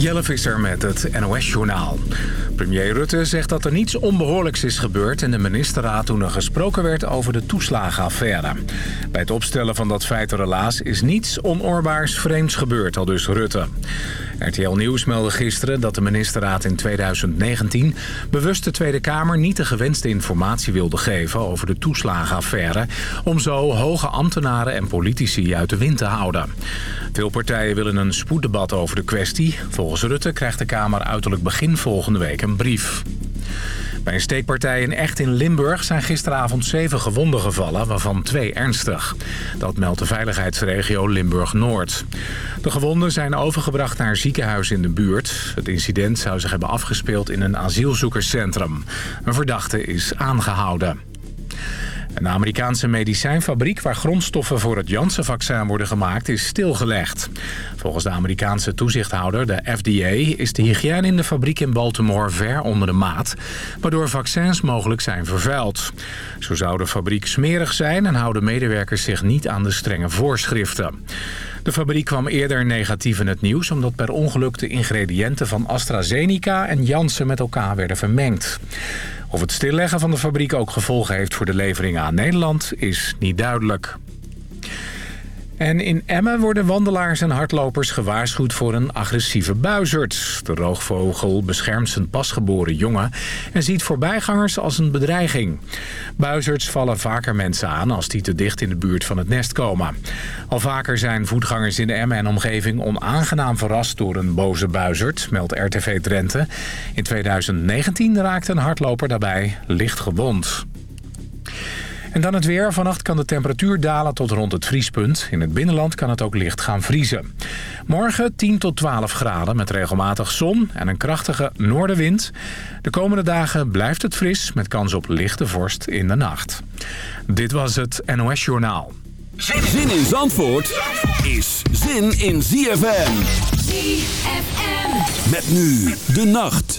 Jelle Visser met het NOS-journaal. Premier Rutte zegt dat er niets onbehoorlijks is gebeurd... in de ministerraad toen er gesproken werd over de toeslagenaffaire. Bij het opstellen van dat feit relaas is niets onoorbaars vreemds gebeurd, al dus Rutte. RTL Nieuws meldde gisteren dat de ministerraad in 2019... bewust de Tweede Kamer niet de gewenste informatie wilde geven... over de toeslagenaffaire... om zo hoge ambtenaren en politici uit de wind te houden. Veel partijen willen een spoeddebat over de kwestie. Volgens Rutte krijgt de Kamer uiterlijk begin volgende week een brief. Bij een steekpartij in Echt in Limburg zijn gisteravond zeven gewonden gevallen, waarvan twee ernstig. Dat meldt de veiligheidsregio Limburg-Noord. De gewonden zijn overgebracht naar een ziekenhuis in de buurt. Het incident zou zich hebben afgespeeld in een asielzoekerscentrum. Een verdachte is aangehouden. Een Amerikaanse medicijnfabriek waar grondstoffen voor het Janssen-vaccin worden gemaakt is stilgelegd. Volgens de Amerikaanse toezichthouder, de FDA, is de hygiëne in de fabriek in Baltimore ver onder de maat, waardoor vaccins mogelijk zijn vervuild. Zo zou de fabriek smerig zijn en houden medewerkers zich niet aan de strenge voorschriften. De fabriek kwam eerder negatief in het nieuws... omdat per ongeluk de ingrediënten van AstraZeneca en Janssen met elkaar werden vermengd. Of het stilleggen van de fabriek ook gevolgen heeft voor de leveringen aan Nederland is niet duidelijk. En in Emmen worden wandelaars en hardlopers gewaarschuwd voor een agressieve buizerd. De roogvogel beschermt zijn pasgeboren jongen en ziet voorbijgangers als een bedreiging. Buizerds vallen vaker mensen aan als die te dicht in de buurt van het nest komen. Al vaker zijn voetgangers in de Emmen en omgeving onaangenaam verrast door een boze buizerd, meldt RTV Drenthe. In 2019 raakte een hardloper daarbij licht gewond. En dan het weer. Vannacht kan de temperatuur dalen tot rond het vriespunt. In het binnenland kan het ook licht gaan vriezen. Morgen 10 tot 12 graden met regelmatig zon en een krachtige noordenwind. De komende dagen blijft het fris met kans op lichte vorst in de nacht. Dit was het NOS Journaal. Zin in Zandvoort is zin in ZFM. ZFM. Met nu de nacht.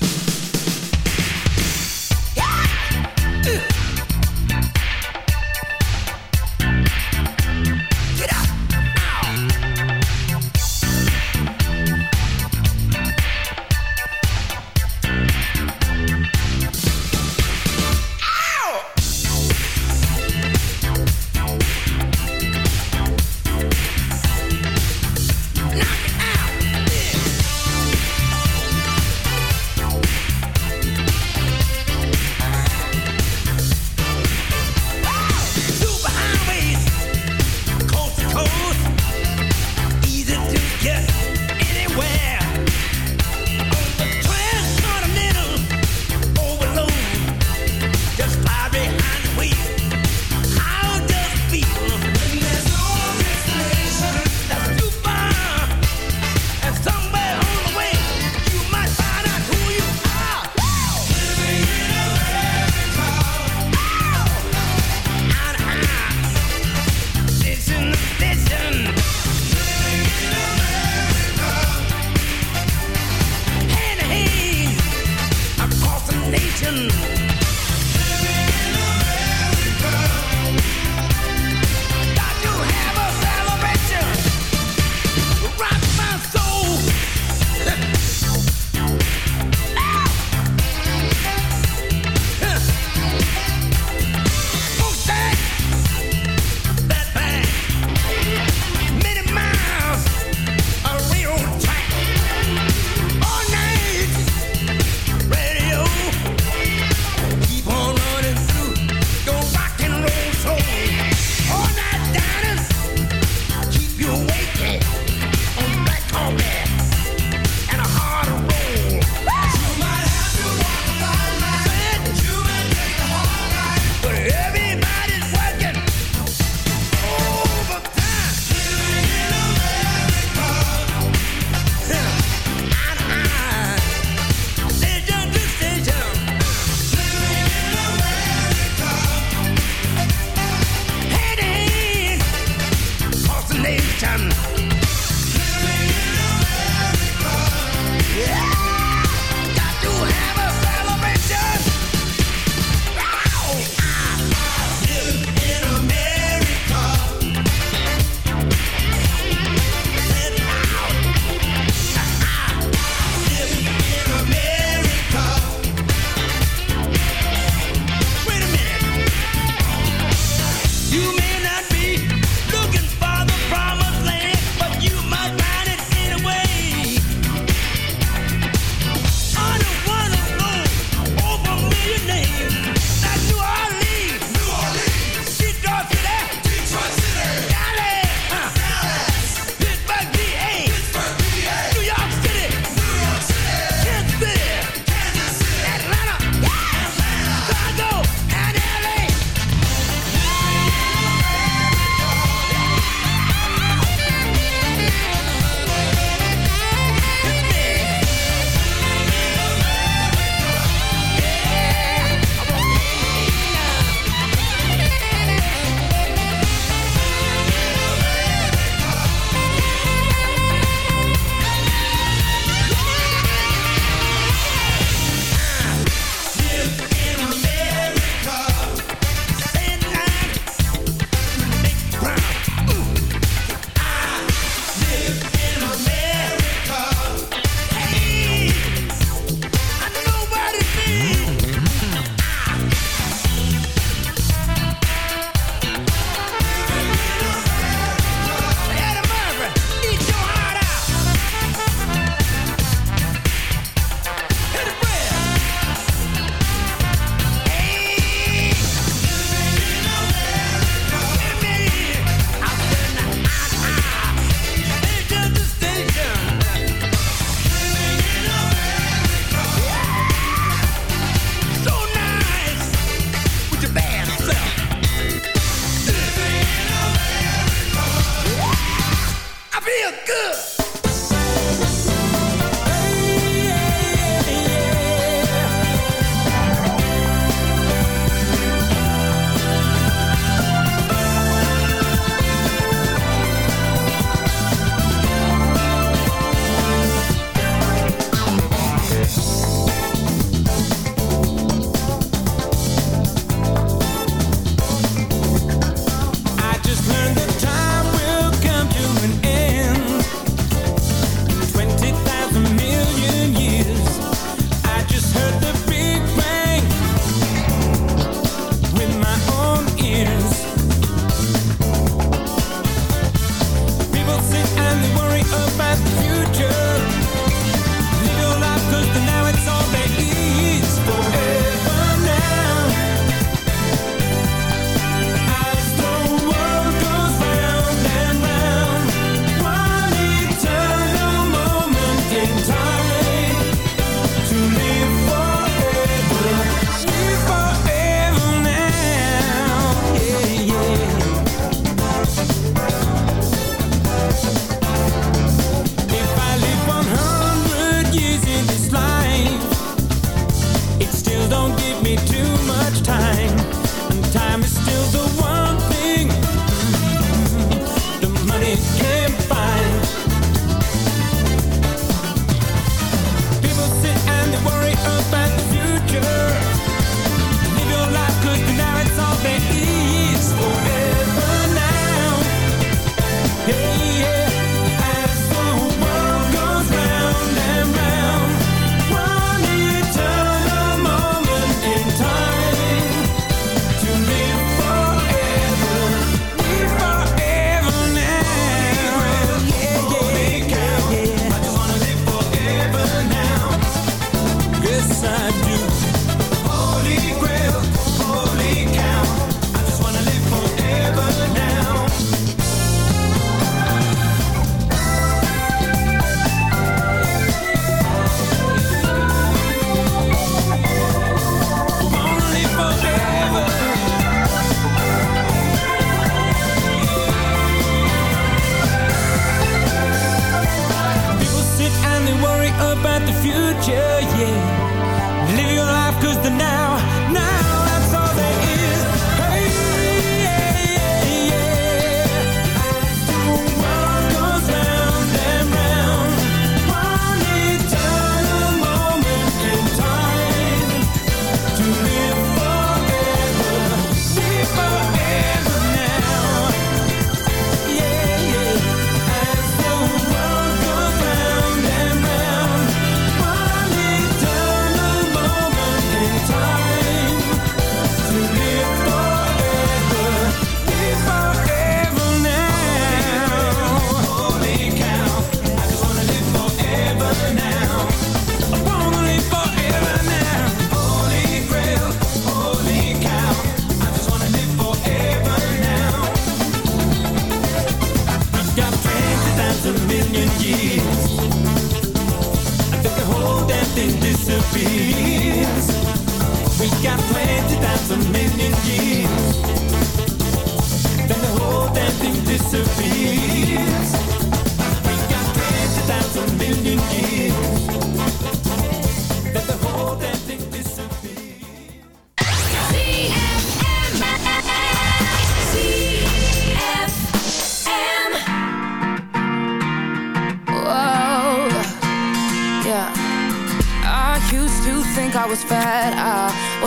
yeah, yeah.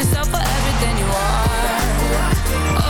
yourself For everything you are. Oh,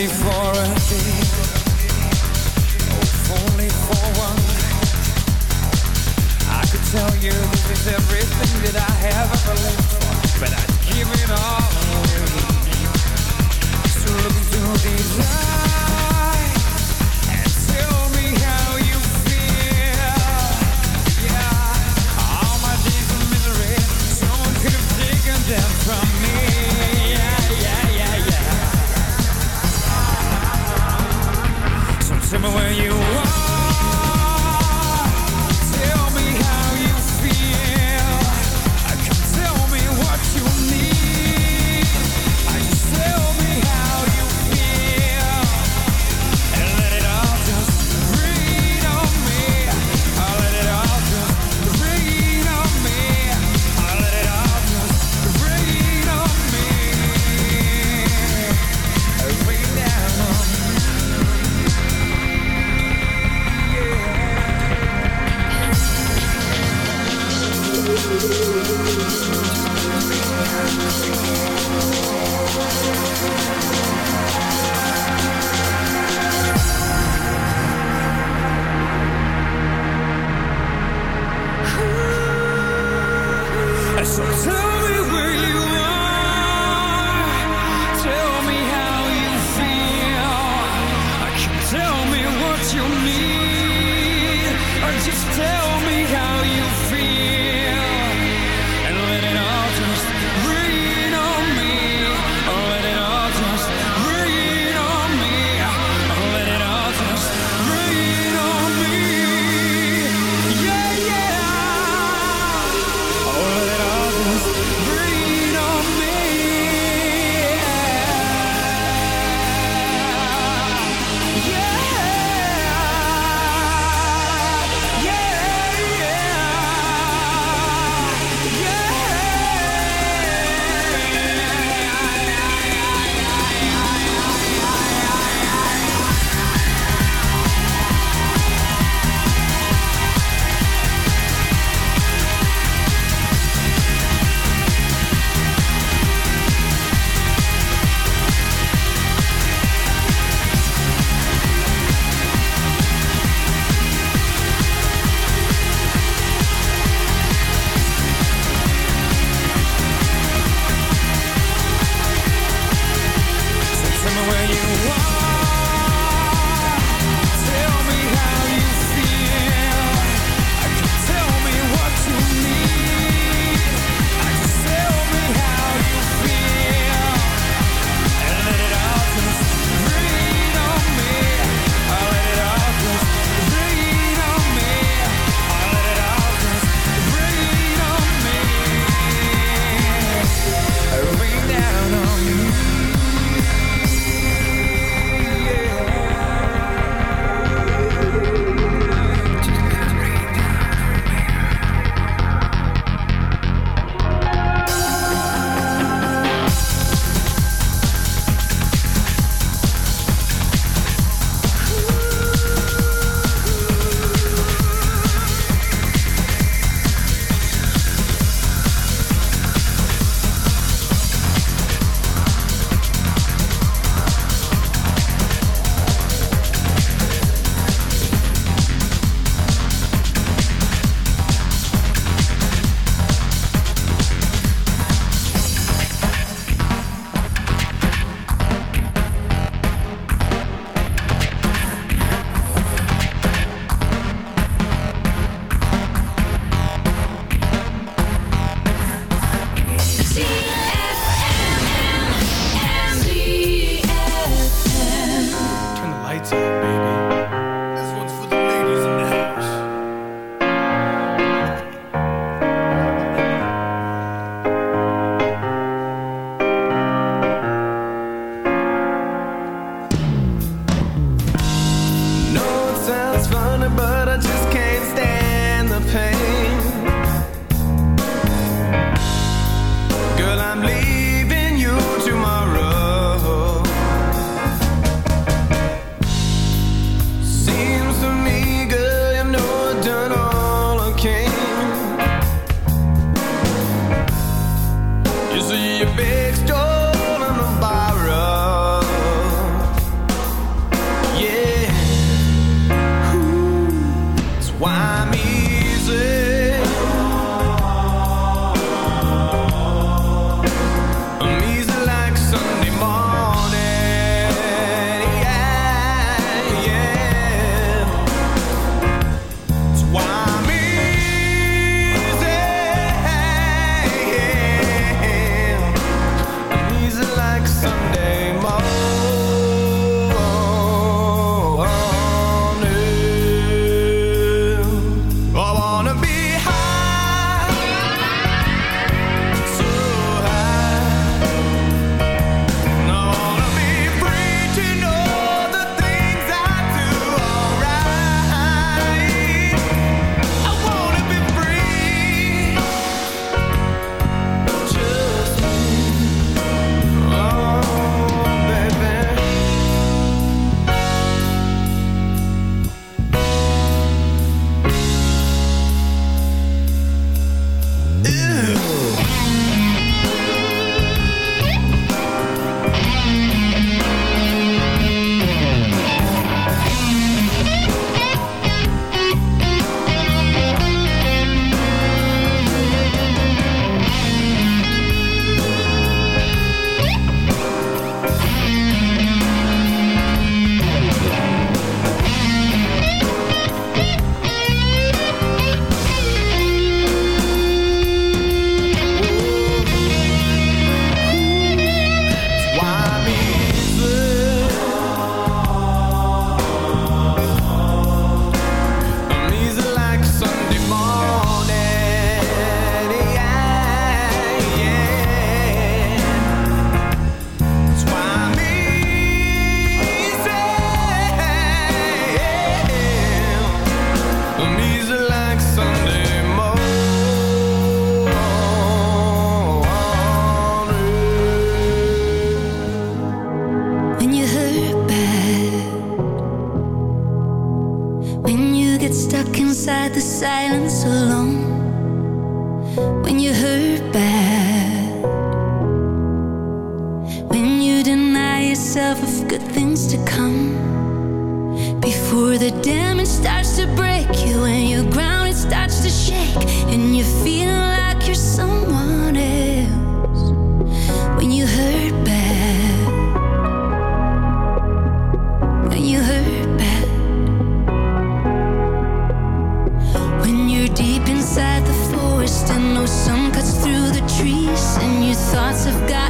only for a day, oh, only for one. I could tell you everything that I have ever but I'd give it all look into these eyes. Just yourself of good things to come. Before the damage starts to break you and your ground it starts to shake and you feel like you're someone else. When you hurt bad. When you hurt bad. When you're deep inside the forest and no sun cuts through the trees and your thoughts have got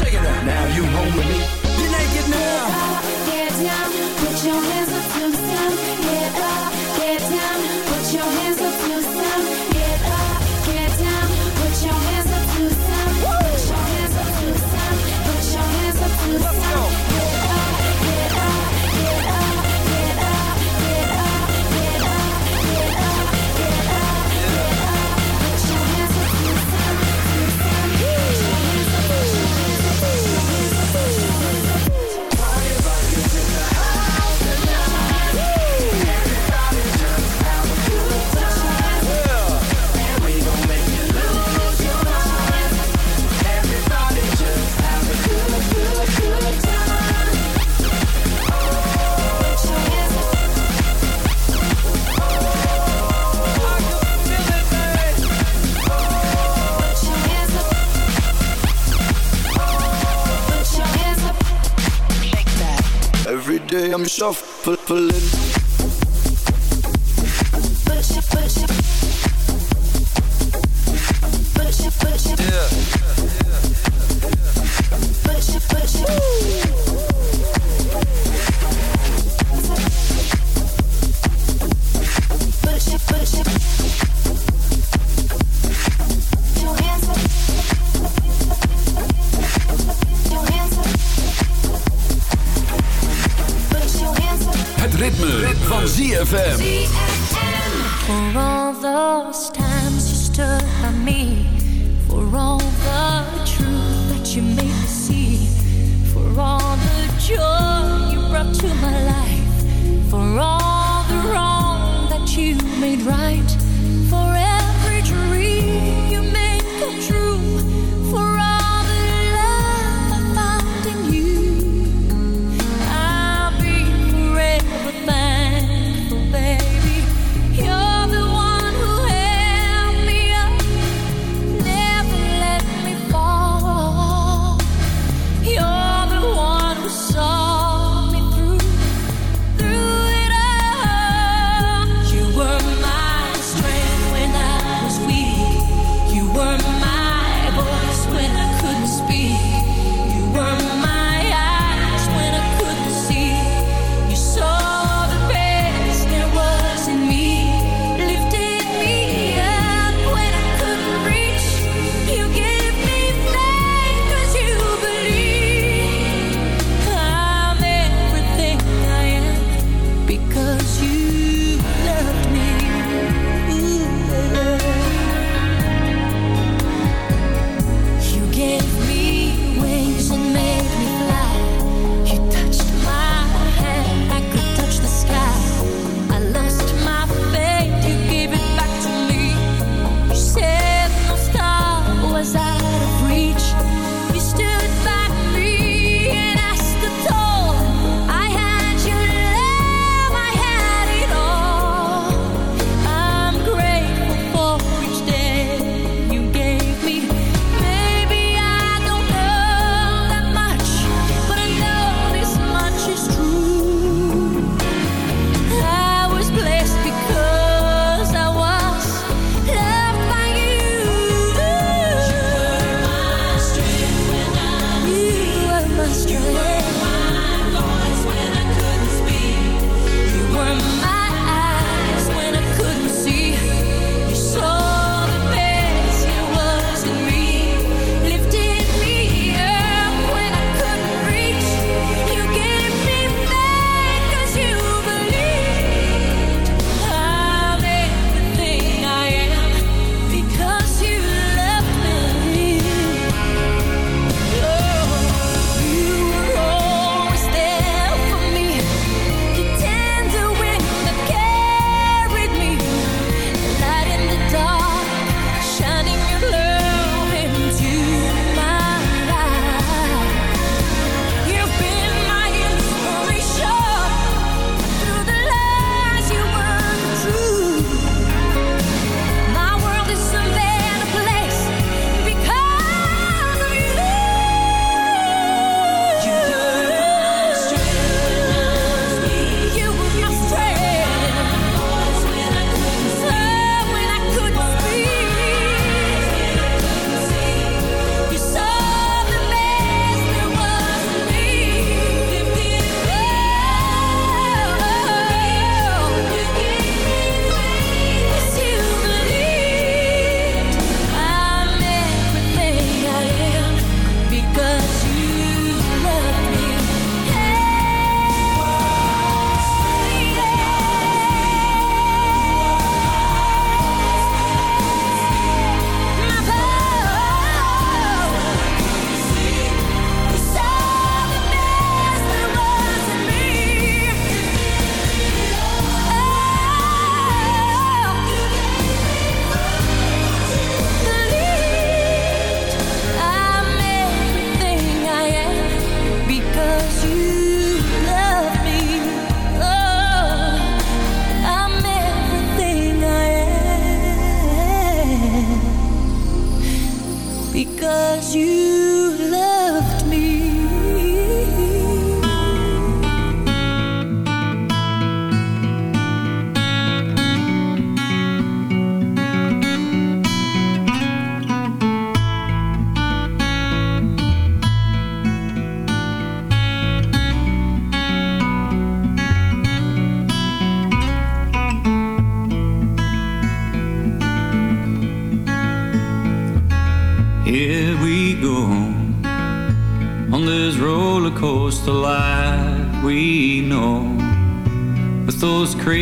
you shaking up. Now you home with me. You're naked now. Get down, put your hands up to the. Get up, get down, put your hands I'm shuffling.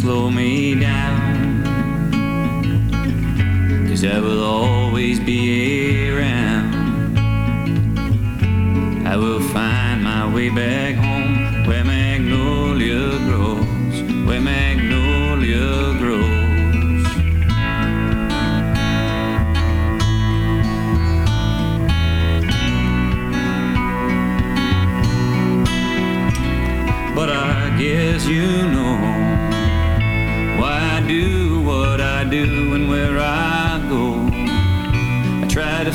slow me down. Cause I will always be around. I will find my way back home where magnolia grows, where magnolia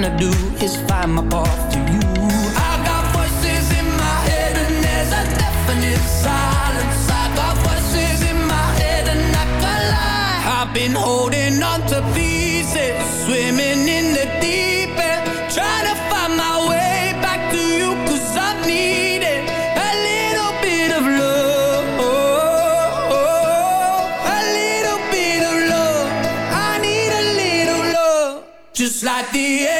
trying to do is find my path to you. I got voices in my head and there's a definite silence. I got voices in my head and I can lie. I've been holding on to pieces, swimming in the deep end, trying to find my way back to you cause I'm needing A little bit of love, a little bit of love. I need a little love, just like the air.